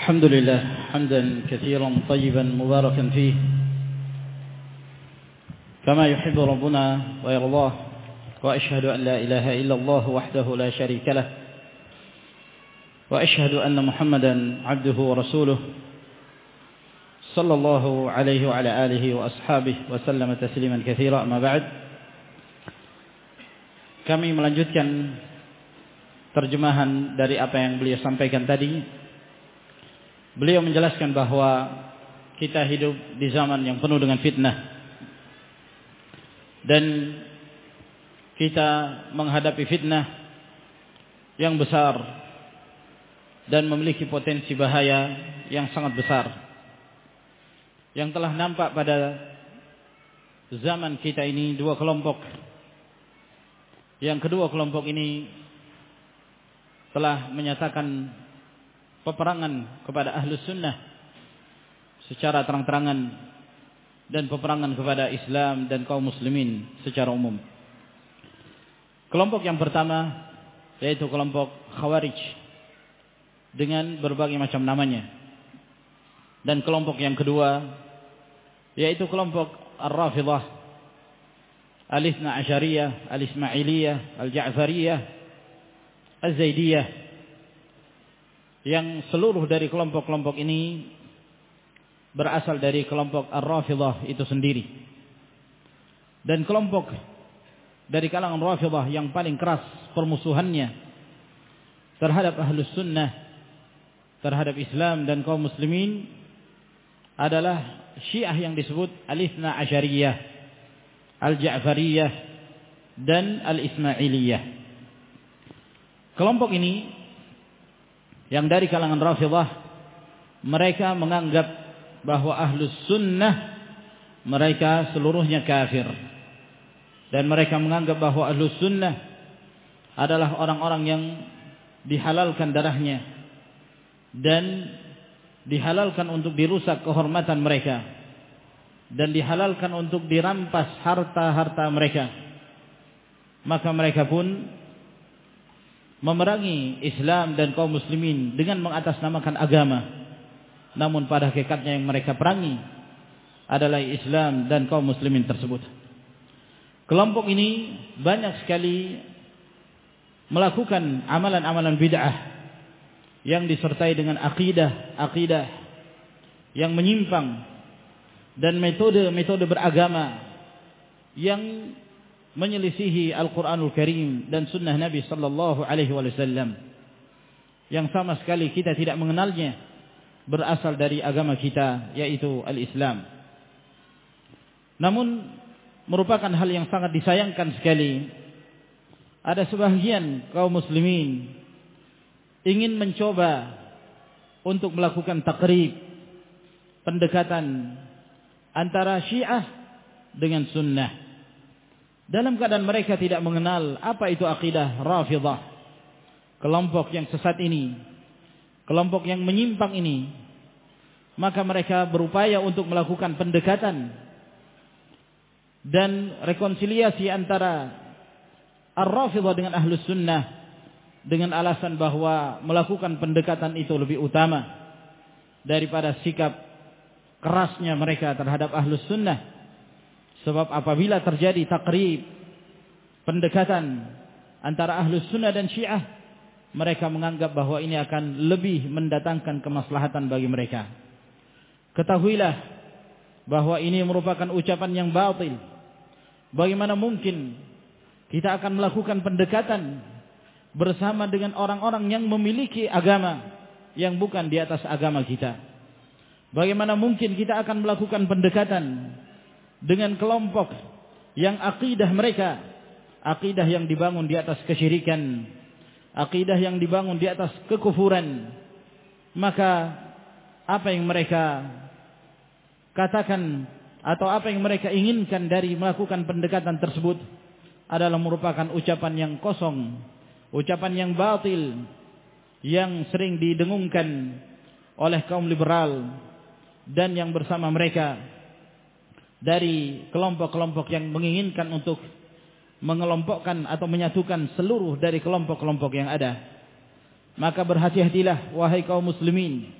الحمد لله حمدا كثيرا طيبا مباركا فيه. كما يحب ربنا ويرضاه وأشهد أن لا إله إلا الله وحده لا شريك له وأشهد أن محمدا عبده ورسوله صلى الله عليه وعلى آله وأصحابه وسلم تسليما كثيرا. أما بعد kami melanjutkan terjemahan dari apa yang beliau sampaikan tadi. Beliau menjelaskan bahwa kita hidup di zaman yang penuh dengan fitnah. Dan kita menghadapi fitnah yang besar dan memiliki potensi bahaya yang sangat besar. Yang telah nampak pada zaman kita ini dua kelompok. Yang kedua kelompok ini telah menyatakan peperangan kepada ahlus sunnah secara terang-terangan dan peperangan kepada Islam dan kaum muslimin secara umum. Kelompok yang pertama yaitu kelompok Khawarij dengan berbagai macam namanya. Dan kelompok yang kedua yaitu kelompok Ar-Rafidhah Al-Ithna Asyariyah, Al-Ismailiyah, Al-Ja'fariyah, Al-Zaidiyah yang seluruh dari kelompok-kelompok ini berasal dari kelompok Ar-Rafidhah itu sendiri. Dan kelompok dari kalangan Rafidhah yang paling keras permusuhannya terhadap Ahlus Sunnah, terhadap Islam dan kaum muslimin adalah Syiah yang disebut Al-Ithna Asyariyah. Al-Ja'fariyah dan Al-Ismailiyah. Kelompok ini yang dari kalangan Rafidah mereka menganggap bahwa Ahlus Sunnah mereka seluruhnya kafir. Dan mereka menganggap bahwa Ahlus Sunnah adalah orang-orang yang dihalalkan darahnya dan dihalalkan untuk dirusak kehormatan mereka dan dihalalkan untuk dirampas harta-harta mereka maka mereka pun memerangi Islam dan kaum muslimin dengan mengatasnamakan agama. Namun pada hakikatnya yang mereka perangi adalah Islam dan kaum muslimin tersebut. Kelompok ini banyak sekali melakukan amalan-amalan bid'ah yang disertai dengan akidah-akidah yang menyimpang dan metode-metode beragama yang menyelisihi Al-Qur'anul Karim dan sunnah Nabi sallallahu alaihi wasallam yang sama sekali kita tidak mengenalnya berasal dari agama kita yaitu al-Islam. Namun merupakan hal yang sangat disayangkan sekali ada sebagian kaum muslimin ingin mencoba untuk melakukan takrib pendekatan antara Syiah dengan Sunnah. Dalam keadaan mereka tidak mengenal apa itu akidah Rafidah. Kelompok yang sesat ini, kelompok yang menyimpang ini, maka mereka berupaya untuk melakukan pendekatan dan rekonsiliasi antara Ar-Rafidah dengan Ahlus Sunnah dengan alasan bahwa melakukan pendekatan itu lebih utama daripada sikap kerasnya mereka terhadap ahlus sunnah. Sebab apabila terjadi takrib, pendekatan antara ahlus sunnah dan syiah, mereka menganggap bahwa ini akan lebih mendatangkan kemaslahatan bagi mereka. Ketahuilah bahwa ini merupakan ucapan yang batil. Bagaimana mungkin kita akan melakukan pendekatan bersama dengan orang-orang yang memiliki agama yang bukan di atas agama kita. Bagaimana mungkin kita akan melakukan pendekatan dengan kelompok yang akidah mereka akidah yang dibangun di atas kesyirikan, akidah yang dibangun di atas kekufuran. Maka apa yang mereka katakan atau apa yang mereka inginkan dari melakukan pendekatan tersebut adalah merupakan ucapan yang kosong, ucapan yang batil yang sering didengungkan oleh kaum liberal dan yang bersama mereka dari kelompok-kelompok yang menginginkan untuk mengelompokkan atau menyatukan seluruh dari kelompok-kelompok yang ada. Maka berhati-hatilah wahai kaum muslimin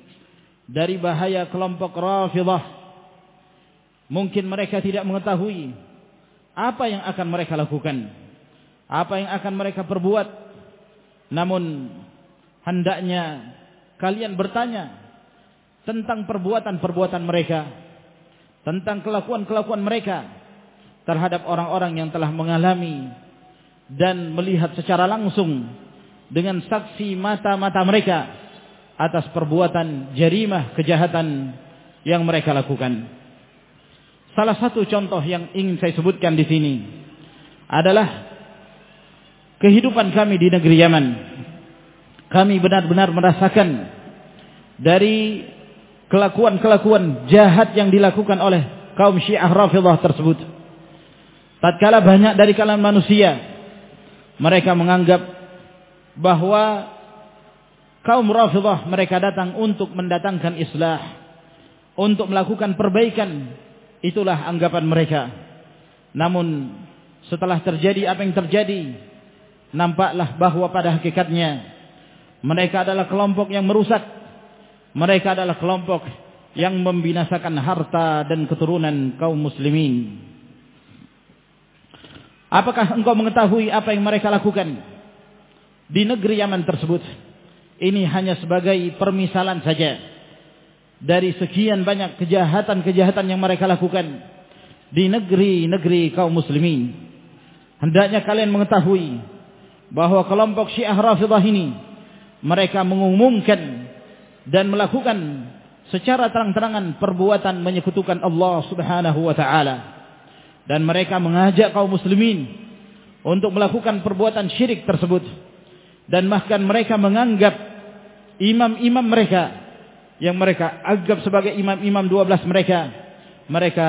dari bahaya kelompok Rafidah. Mungkin mereka tidak mengetahui apa yang akan mereka lakukan, apa yang akan mereka perbuat. Namun hendaknya kalian bertanya tentang perbuatan-perbuatan mereka, tentang kelakuan-kelakuan mereka terhadap orang-orang yang telah mengalami dan melihat secara langsung dengan saksi mata-mata mereka atas perbuatan jarimah kejahatan yang mereka lakukan. Salah satu contoh yang ingin saya sebutkan di sini adalah kehidupan kami di negeri Yaman. Kami benar-benar merasakan dari kelakuan-kelakuan jahat yang dilakukan oleh kaum Syiah Rafidhah tersebut. Tatkala banyak dari kalangan manusia mereka menganggap bahwa kaum Rafidhah mereka datang untuk mendatangkan islah, untuk melakukan perbaikan Itulah anggapan mereka. Namun setelah terjadi apa yang terjadi, nampaklah bahwa pada hakikatnya mereka adalah kelompok yang merusak. Mereka adalah kelompok yang membinasakan harta dan keturunan kaum muslimin. Apakah engkau mengetahui apa yang mereka lakukan di negeri Yaman tersebut? Ini hanya sebagai permisalan saja dari sekian banyak kejahatan-kejahatan yang mereka lakukan di negeri-negeri kaum muslimin. Hendaknya kalian mengetahui bahwa kelompok Syiah Rafidah ini mereka mengumumkan dan melakukan secara terang-terangan perbuatan menyekutukan Allah Subhanahu wa taala. Dan mereka mengajak kaum muslimin untuk melakukan perbuatan syirik tersebut. Dan bahkan mereka menganggap imam-imam mereka yang mereka anggap sebagai imam-imam 12 mereka mereka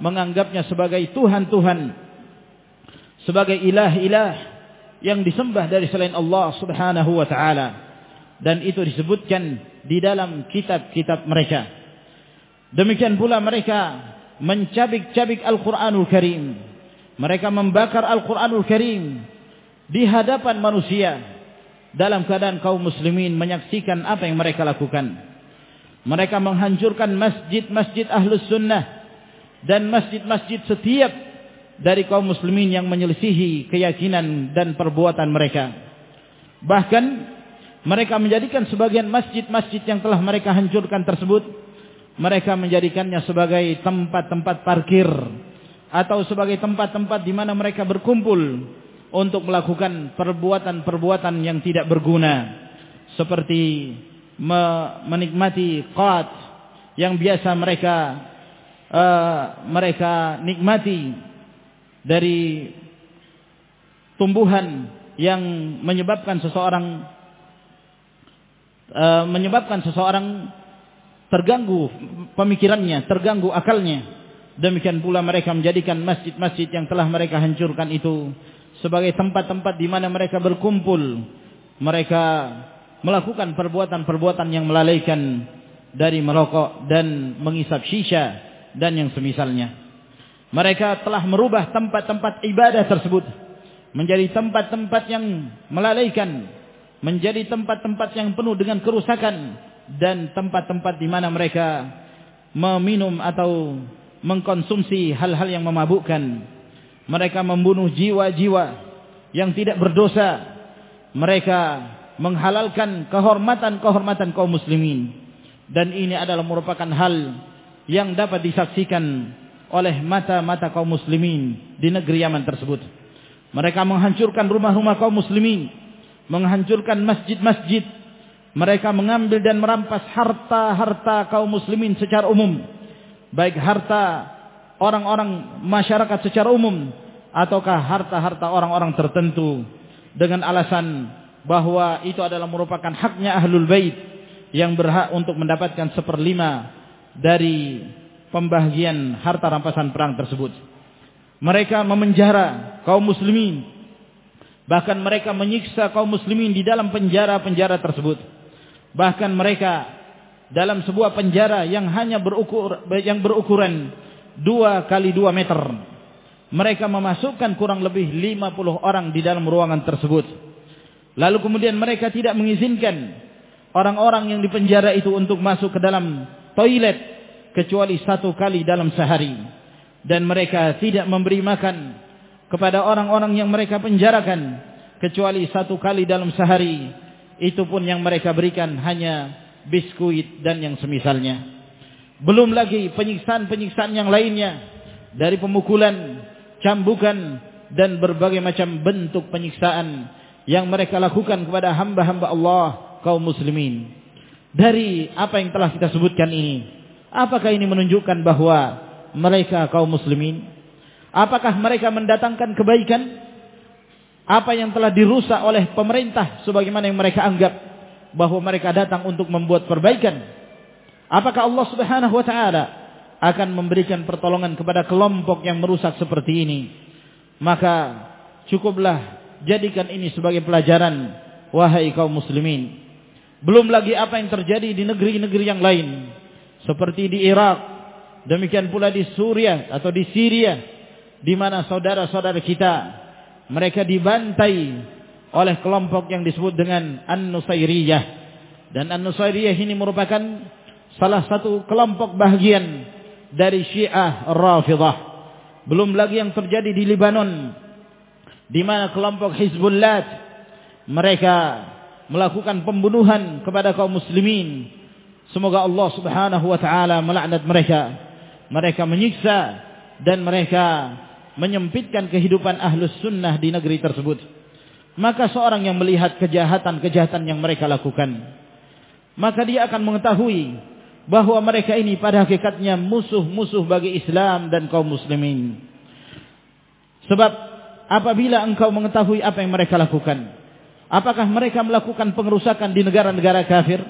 menganggapnya sebagai tuhan-tuhan sebagai ilah-ilah yang disembah dari selain Allah Subhanahu wa taala dan itu disebutkan di dalam kitab-kitab mereka. Demikian pula mereka mencabik-cabik Al-Qur'anul Karim. Mereka membakar Al-Qur'anul Karim di hadapan manusia dalam keadaan kaum muslimin menyaksikan apa yang mereka lakukan. Mereka menghancurkan masjid-masjid ahlus sunnah dan masjid-masjid setiap dari kaum muslimin yang menyelisihi keyakinan dan perbuatan mereka. Bahkan mereka menjadikan sebagian masjid-masjid yang telah mereka hancurkan tersebut mereka menjadikannya sebagai tempat-tempat parkir atau sebagai tempat-tempat di mana mereka berkumpul untuk melakukan perbuatan-perbuatan yang tidak berguna seperti menikmati qat yang biasa mereka uh, mereka nikmati dari tumbuhan yang menyebabkan seseorang uh, menyebabkan seseorang terganggu pemikirannya, terganggu akalnya. Demikian pula mereka menjadikan masjid-masjid yang telah mereka hancurkan itu sebagai tempat-tempat di mana mereka berkumpul. Mereka melakukan perbuatan-perbuatan yang melalaikan dari merokok dan mengisap shisha dan yang semisalnya. Mereka telah merubah tempat-tempat ibadah tersebut menjadi tempat-tempat yang melalaikan, menjadi tempat-tempat yang penuh dengan kerusakan dan tempat-tempat di mana mereka meminum atau mengkonsumsi hal-hal yang memabukkan. Mereka membunuh jiwa-jiwa yang tidak berdosa. Mereka menghalalkan kehormatan-kehormatan kaum muslimin dan ini adalah merupakan hal yang dapat disaksikan oleh mata-mata kaum muslimin di negeri Yaman tersebut. Mereka menghancurkan rumah-rumah kaum muslimin, menghancurkan masjid-masjid. Mereka mengambil dan merampas harta-harta kaum muslimin secara umum, baik harta orang-orang masyarakat secara umum ataukah harta-harta orang-orang tertentu dengan alasan bahwa itu adalah merupakan haknya ahlul bait yang berhak untuk mendapatkan seperlima dari pembagian harta rampasan perang tersebut. Mereka memenjara kaum muslimin. Bahkan mereka menyiksa kaum muslimin di dalam penjara-penjara tersebut. Bahkan mereka dalam sebuah penjara yang hanya berukur yang berukuran dua kali dua meter. Mereka memasukkan kurang lebih 50 orang di dalam ruangan tersebut. Lalu kemudian mereka tidak mengizinkan orang-orang yang dipenjara itu untuk masuk ke dalam toilet kecuali satu kali dalam sehari dan mereka tidak memberi makan kepada orang-orang yang mereka penjarakan kecuali satu kali dalam sehari itu pun yang mereka berikan hanya biskuit dan yang semisalnya. Belum lagi penyiksaan-penyiksaan yang lainnya dari pemukulan, cambukan dan berbagai macam bentuk penyiksaan yang mereka lakukan kepada hamba-hamba Allah kaum muslimin. Dari apa yang telah kita sebutkan ini apakah ini menunjukkan bahwa mereka kaum muslimin apakah mereka mendatangkan kebaikan? Apa yang telah dirusak oleh pemerintah sebagaimana yang mereka anggap bahwa mereka datang untuk membuat perbaikan? Apakah Allah Subhanahu wa taala akan memberikan pertolongan kepada kelompok yang merusak seperti ini? Maka cukuplah jadikan ini sebagai pelajaran wahai kaum muslimin. Belum lagi apa yang terjadi di negeri-negeri yang lain seperti di Irak demikian pula di Suriah atau di Syria di mana saudara-saudara kita mereka dibantai oleh kelompok yang disebut dengan An-Nusairiyah. Dan An-Nusairiyah ini merupakan salah satu kelompok bahagian dari Syiah Rafidah. Belum lagi yang terjadi di Lebanon di mana kelompok Hizbullah mereka melakukan pembunuhan kepada kaum muslimin. Semoga Allah Subhanahu wa taala melaknat mereka. Mereka menyiksa dan mereka menyempitkan kehidupan ahlus sunnah di negeri tersebut. Maka seorang yang melihat kejahatan-kejahatan yang mereka lakukan. Maka dia akan mengetahui bahwa mereka ini pada hakikatnya musuh-musuh bagi Islam dan kaum muslimin. Sebab apabila engkau mengetahui apa yang mereka lakukan. Apakah mereka melakukan pengerusakan di negara-negara kafir?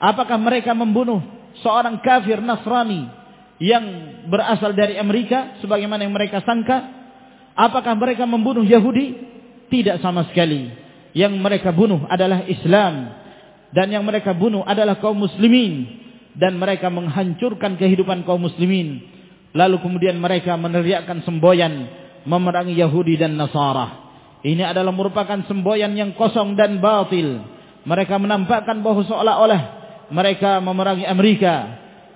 Apakah mereka membunuh seorang kafir Nasrani yang berasal dari Amerika sebagaimana yang mereka sangka apakah mereka membunuh Yahudi? Tidak sama sekali. Yang mereka bunuh adalah Islam dan yang mereka bunuh adalah kaum muslimin dan mereka menghancurkan kehidupan kaum muslimin. Lalu kemudian mereka meneriakkan semboyan memerangi Yahudi dan Nasara. Ini adalah merupakan semboyan yang kosong dan batil. Mereka menampakkan bahwa seolah-olah mereka memerangi Amerika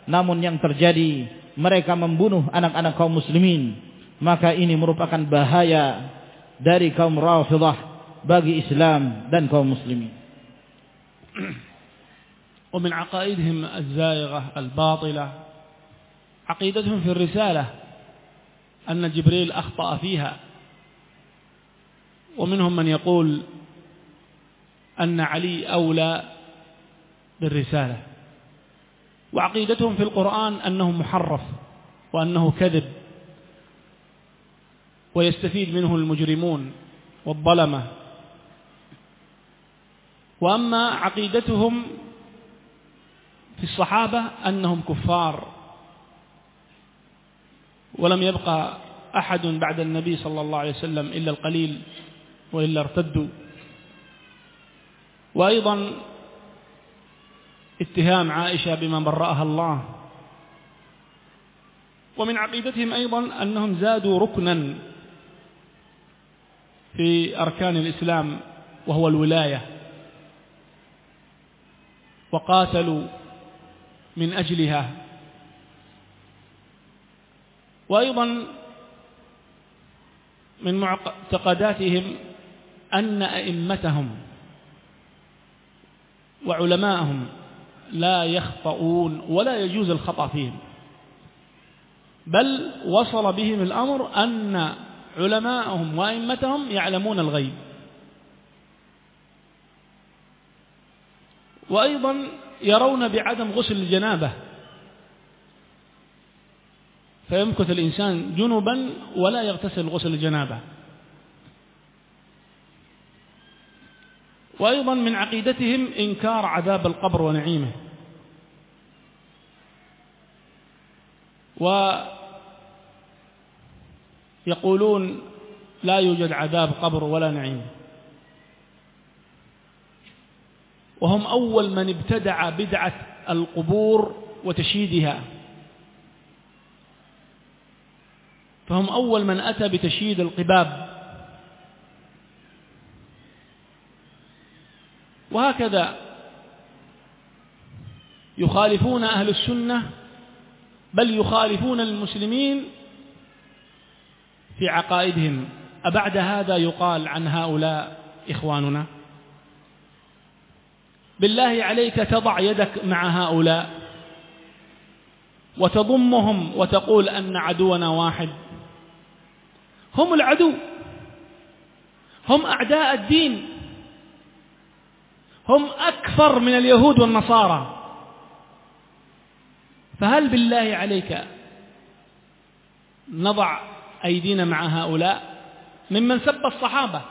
namun yang terjadi mereka membunuh anak-anak kaum muslimin maka ini merupakan bahaya dari kaum Rafidah bagi Islam dan kaum muslimin ومن عقائدهم الزائغة الباطلة عقيدتهم في الرسالة أن جبريل أخطأ فيها ومنهم من يقول أن علي أولى بالرسالة وعقيدتهم في القرآن أنه محرف وأنه كذب ويستفيد منه المجرمون والظلمة. وأما عقيدتهم في الصحابة أنهم كفار. ولم يبقى أحد بعد النبي صلى الله عليه وسلم إلا القليل وإلا ارتدوا. وأيضا اتهام عائشة بما برأها الله. ومن عقيدتهم أيضا أنهم زادوا ركنا في أركان الإسلام وهو الولاية. وقاتلوا من أجلها. وأيضا من معتقداتهم أن أئمتهم وعلماءهم لا يخطئون ولا يجوز الخطأ فيهم بل وصل بهم الأمر أن علماءهم وأئمتهم يعلمون الغيب. وأيضا يرون بعدم غسل الجنابة. فيمكث الإنسان جنبا ولا يغتسل غسل الجنابة. وأيضا من عقيدتهم إنكار عذاب القبر ونعيمه. ويقولون لا يوجد عذاب قبر ولا نعيم. وهم أول من ابتدع بدعة القبور وتشييدها. فهم أول من أتى بتشييد القباب. وهكذا يخالفون أهل السنة بل يخالفون المسلمين في عقائدهم. أبعد هذا يقال عن هؤلاء إخواننا. بالله عليك تضع يدك مع هؤلاء وتضمهم وتقول أن عدونا واحد. هم العدو. هم أعداء الدين. هم أكثر من اليهود والنصارى. فهل بالله عليك نضع أيدينا مع هؤلاء؟ ممن سب الصحابة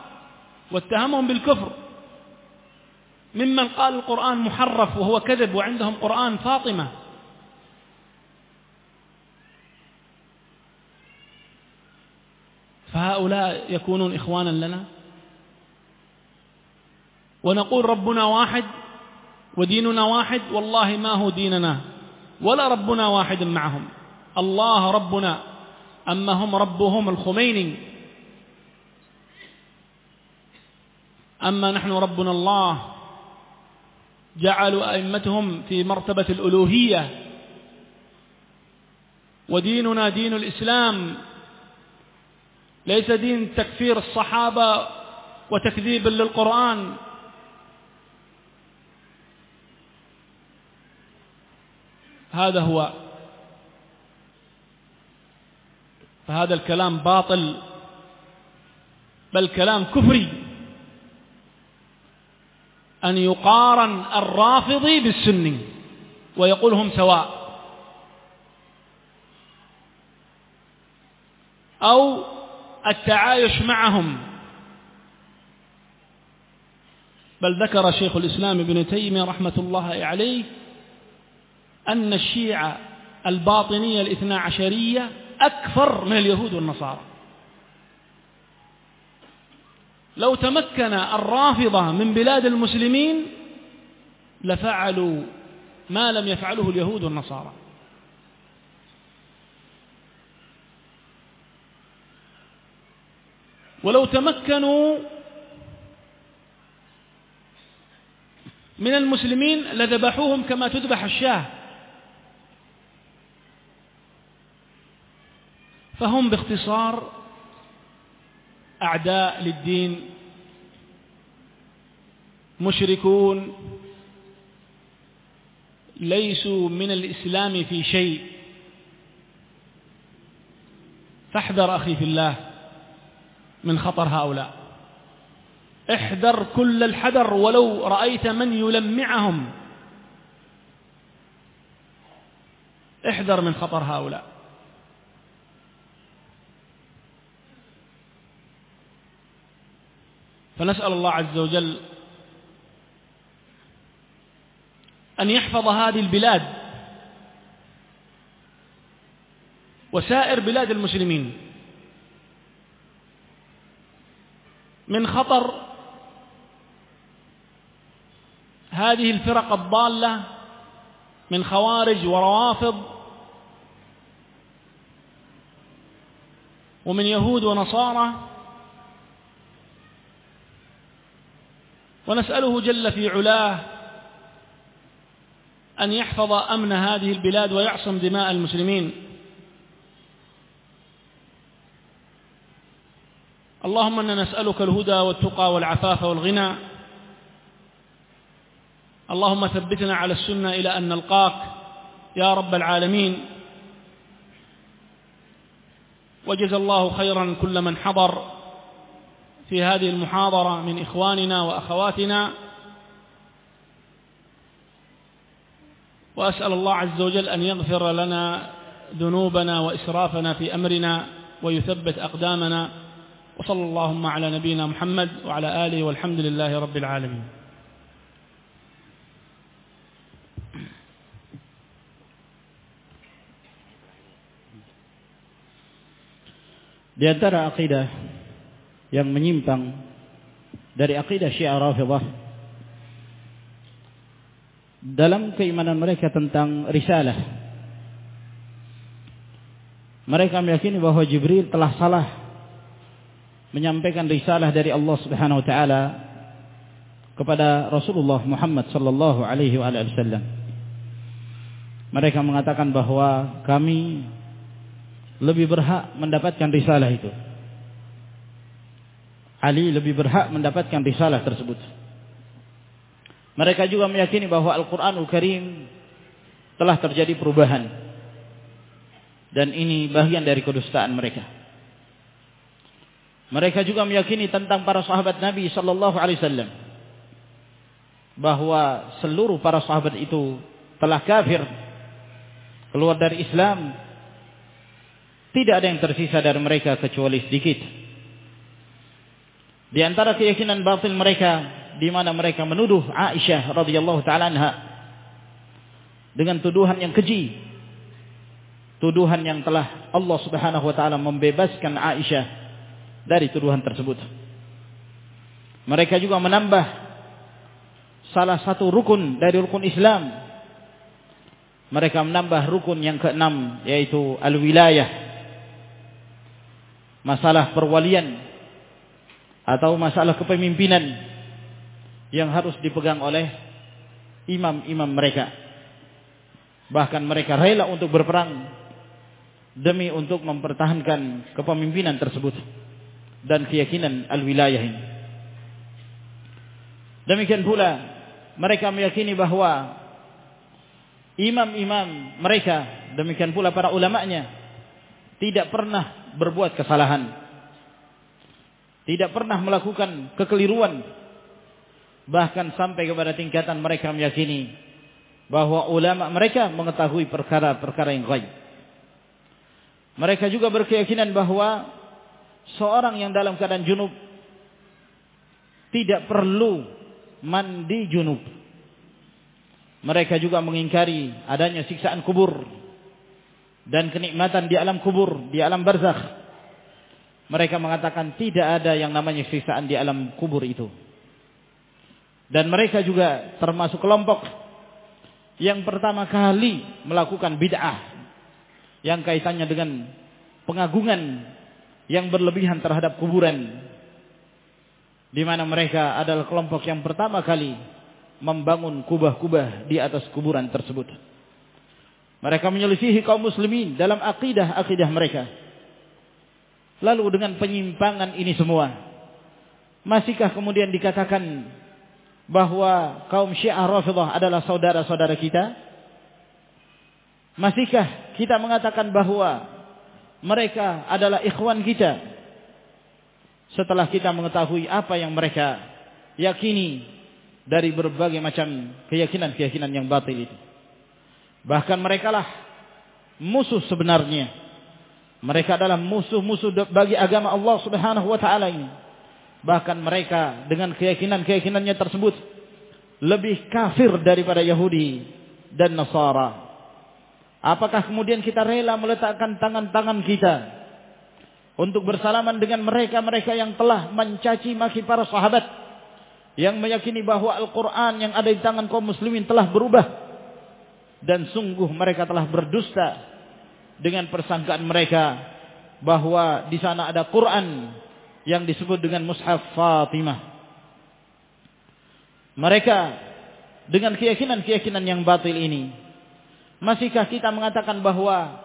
واتهمهم بالكفر. ممن قال القرآن محرف وهو كذب وعندهم قرآن فاطمة. فهؤلاء يكونون إخوانا لنا؟ ونقول ربنا واحد وديننا واحد والله ما هو ديننا. ولا ربنا واحد معهم. الله ربنا. أما هم ربهم الخميني. أما نحن ربنا الله. جعلوا أئمتهم في مرتبة الألوهية. وديننا دين الإسلام. ليس دين تكفير الصحابة وتكذيب للقرآن. هذا هو. فهذا الكلام باطل بل كلام كفري. أن يقارن الرافضي بالسني ويقول هم سواء. أو التعايش معهم. بل ذكر شيخ الإسلام ابن تيمية رحمة الله عليه أن الشيعة الباطنية الاثنى عشرية أكثر من اليهود والنصارى. لو تمكن الرافضة من بلاد المسلمين لفعلوا ما لم يفعله اليهود والنصارى. ولو تمكنوا من المسلمين لذبحوهم كما تذبح الشاة. فهم باختصار أعداء للدين مشركون ليسوا من الإسلام في شيء. فاحذر أخي في الله من خطر هؤلاء. احذر كل الحذر ولو رأيت من يلمعهم. احذر من خطر هؤلاء. فنسأل الله عز وجل أن يحفظ هذه البلاد وسائر بلاد المسلمين من خطر هذه الفرق الضالة من خوارج وروافض ومن يهود ونصارى ونسأله جل في علاه أن يحفظ أمن هذه البلاد ويعصم دماء المسلمين. اللهم إنا نسألك الهدى والتقى والعفاف والغنى. اللهم ثبتنا على السنة إلى أن نلقاك يا رب العالمين. وجزى الله خيرا كل من حضر. في هذه المحاضرة من إخواننا وأخواتنا. وأسأل الله عز وجل أن يغفر لنا ذنوبنا وإسرافنا في أمرنا ويثبت أقدامنا. وصلى اللهم على نبينا محمد وعلى آله والحمد لله رب العالمين. Di antara akidah yang menyimpang dari akidah Syiah Rafidhah dalam keimanan mereka tentang risalah. Mereka meyakini bahwa Jibril telah salah menyampaikan risalah dari Allah Subhanahu wa taala kepada Rasulullah Muhammad sallallahu alaihi wasallam. Mereka mengatakan bahwa kami lebih berhak mendapatkan risalah itu. Ali lebih berhak mendapatkan risalah tersebut. Mereka juga meyakini bahwa Al-Quranul Karim telah terjadi perubahan. Dan ini bagian dari kedustaan mereka. Mereka juga meyakini tentang para sahabat Nabi sallallahu alaihi wasallam bahwa seluruh para sahabat itu telah kafir keluar dari Islam tidak ada yang tersisa dari mereka kecuali sedikit di antara keyakinan batin mereka di mana mereka menuduh Aisyah radhiyallahu taala anha dengan tuduhan yang keji tuduhan yang telah Allah Subhanahu wa taala membebaskan Aisyah dari tuduhan tersebut. Mereka juga menambah salah satu rukun dari rukun Islam. Mereka menambah rukun yang keenam yaitu al-wilayah masalah perwalian atau masalah kepemimpinan yang harus dipegang oleh imam-imam mereka. Bahkan mereka rela untuk berperang demi untuk mempertahankan kepemimpinan tersebut dan keyakinan al-wilayah ini. Demikian pula mereka meyakini bahwa imam-imam mereka demikian pula para ulamanya tidak pernah berbuat kesalahan tidak pernah melakukan kekeliruan. Bahkan sampai kepada tingkatan mereka meyakini bahwa ulama mereka mengetahui perkara-perkara yang gaib. Mereka juga berkeyakinan bahwa seorang yang dalam keadaan junub tidak perlu mandi junub. Mereka juga mengingkari adanya siksaan kubur dan kenikmatan di alam kubur, di alam barzakh. Mereka mengatakan tidak ada yang namanya siksaan di alam kubur itu. Dan mereka juga termasuk kelompok yang pertama kali melakukan bid'ah yang kaitannya dengan pengagungan yang berlebihan terhadap kuburan. Di mana mereka adalah kelompok yang pertama kali membangun kubah-kubah di atas kuburan tersebut. Mereka menyelisihi kaum muslimin dalam akidah-akidah mereka. Lalu dengan penyimpangan ini semua, masihkah kemudian dikatakan bahwa kaum Syiah Rafidhah adalah saudara-saudara kita? Masihkah kita mengatakan bahwa mereka adalah ikhwan kita? Setelah kita mengetahui apa yang mereka yakini dari berbagai macam keyakinan-keyakinan yang batil itu. Bahkan mereka lah musuh sebenarnya. Mereka adalah musuh-musuh bagi agama Allah Subhanahu wa taala ini. Bahkan mereka dengan keyakinan-keyakinannya tersebut lebih kafir daripada Yahudi dan Nasara. Apakah kemudian kita rela meletakkan tangan-tangan kita untuk bersalaman dengan mereka-mereka yang telah mencaci maki para sahabat yang meyakini bahwa Al-Quran yang ada di tangan kaum muslimin telah berubah dan sungguh mereka telah berdusta dengan persangkaan mereka bahwa di sana ada Quran yang disebut dengan Mushaf Fatimah. Mereka dengan keyakinan-keyakinan yang batil ini, masihkah kita mengatakan bahwa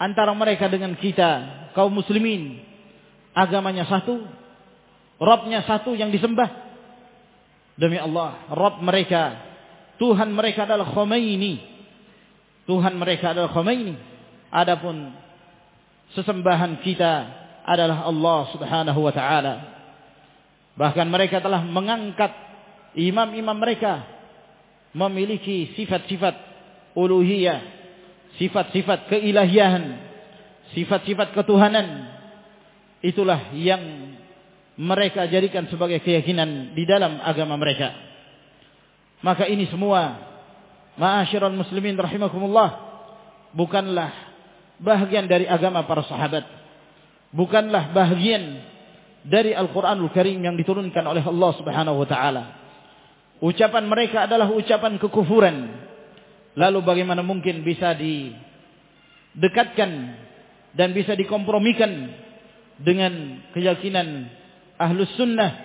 antara mereka dengan kita kaum muslimin agamanya satu, Robnya satu yang disembah? Demi Allah, Rabb mereka, Tuhan mereka adalah Khomeini. Tuhan mereka adalah Khomeini. Adapun sesembahan kita adalah Allah Subhanahu wa taala. Bahkan mereka telah mengangkat imam-imam mereka memiliki sifat-sifat uluhiyah, sifat-sifat keilahian, sifat-sifat ketuhanan. Itulah yang mereka jadikan sebagai keyakinan di dalam agama mereka. Maka ini semua ma'asyiral muslimin rahimakumullah bukanlah bahagian dari agama para sahabat. Bukanlah bahagian dari Al-Qur'anul Karim yang diturunkan oleh Allah Subhanahu wa taala. Ucapan mereka adalah ucapan kekufuran. Lalu bagaimana mungkin bisa didekatkan dan bisa dikompromikan dengan keyakinan ahlus sunnah,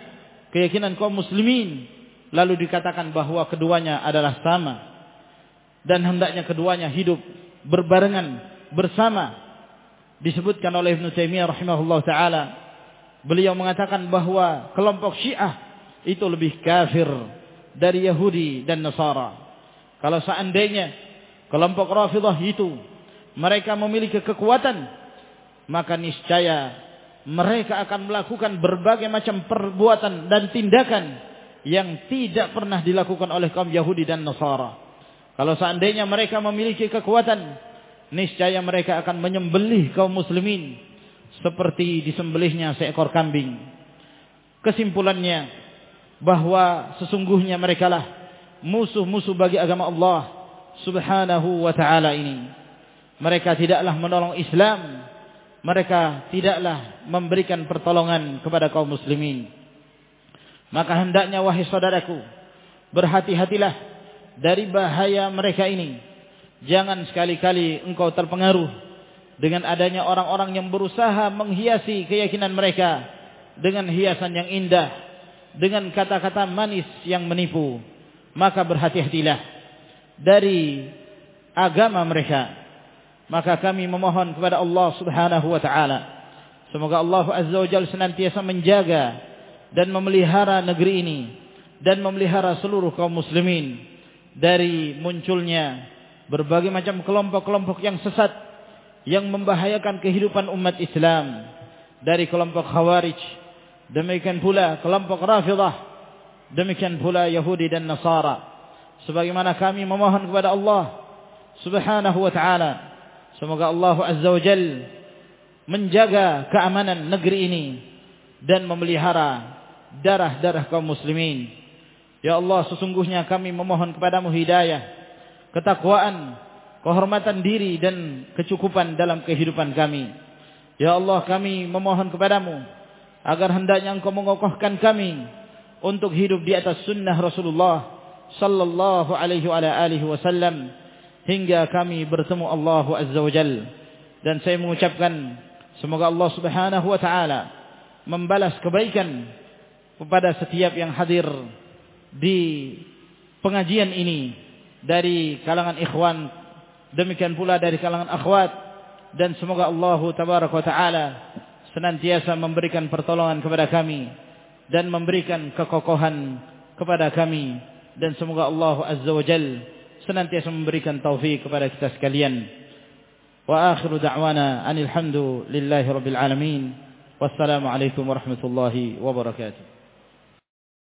keyakinan kaum muslimin, lalu dikatakan bahwa keduanya adalah sama. dan hendaknya keduanya hidup berbarengan bersama disebutkan oleh Ibnu Taimiyah rahimahullah taala beliau mengatakan bahwa kelompok Syiah itu lebih kafir dari Yahudi dan Nasara kalau seandainya kelompok Rafidah itu mereka memiliki kekuatan maka niscaya mereka akan melakukan berbagai macam perbuatan dan tindakan yang tidak pernah dilakukan oleh kaum Yahudi dan Nasara. Kalau seandainya mereka memiliki kekuatan, niscaya mereka akan menyembelih kaum muslimin seperti disembelihnya seekor kambing. Kesimpulannya bahwa sesungguhnya mereka lah musuh-musuh bagi agama Allah Subhanahu wa taala ini. Mereka tidaklah menolong Islam mereka tidaklah memberikan pertolongan kepada kaum muslimin. Maka hendaknya wahai saudaraku, berhati-hatilah dari bahaya mereka ini. Jangan sekali-kali engkau terpengaruh dengan adanya orang-orang yang berusaha menghiasi keyakinan mereka dengan hiasan yang indah, dengan kata-kata manis yang menipu. Maka berhati-hatilah dari agama mereka maka kami memohon kepada Allah Subhanahu wa taala semoga Allah Azza wa Jalla senantiasa menjaga dan memelihara negeri ini dan memelihara seluruh kaum muslimin dari munculnya berbagai macam kelompok-kelompok yang sesat yang membahayakan kehidupan umat Islam dari kelompok Khawarij demikian pula kelompok Rafidah demikian pula Yahudi dan Nasara sebagaimana kami memohon kepada Allah Subhanahu wa taala Semoga Allah Azza wa Jal menjaga keamanan negeri ini dan memelihara darah-darah kaum muslimin. Ya Allah, sesungguhnya kami memohon kepadamu hidayah, ketakwaan, kehormatan diri dan kecukupan dalam kehidupan kami. Ya Allah, kami memohon kepadamu agar hendaknya engkau mengokohkan kami untuk hidup di atas sunnah Rasulullah sallallahu alaihi wasallam hingga kami bertemu Allah Azza wa Jal. Dan saya mengucapkan semoga Allah Subhanahu wa taala membalas kebaikan kepada setiap yang hadir di pengajian ini dari kalangan ikhwan demikian pula dari kalangan akhwat dan semoga Allah tabaraka taala senantiasa memberikan pertolongan kepada kami dan memberikan kekokohan kepada kami dan semoga Allah azza wa jalla senantiasa memberikan taufik kepada kita sekalian. Wa akhiru da'wana anil hamdu lillahi rabbil alamin. Wassalamualaikum warahmatullahi wabarakatuh.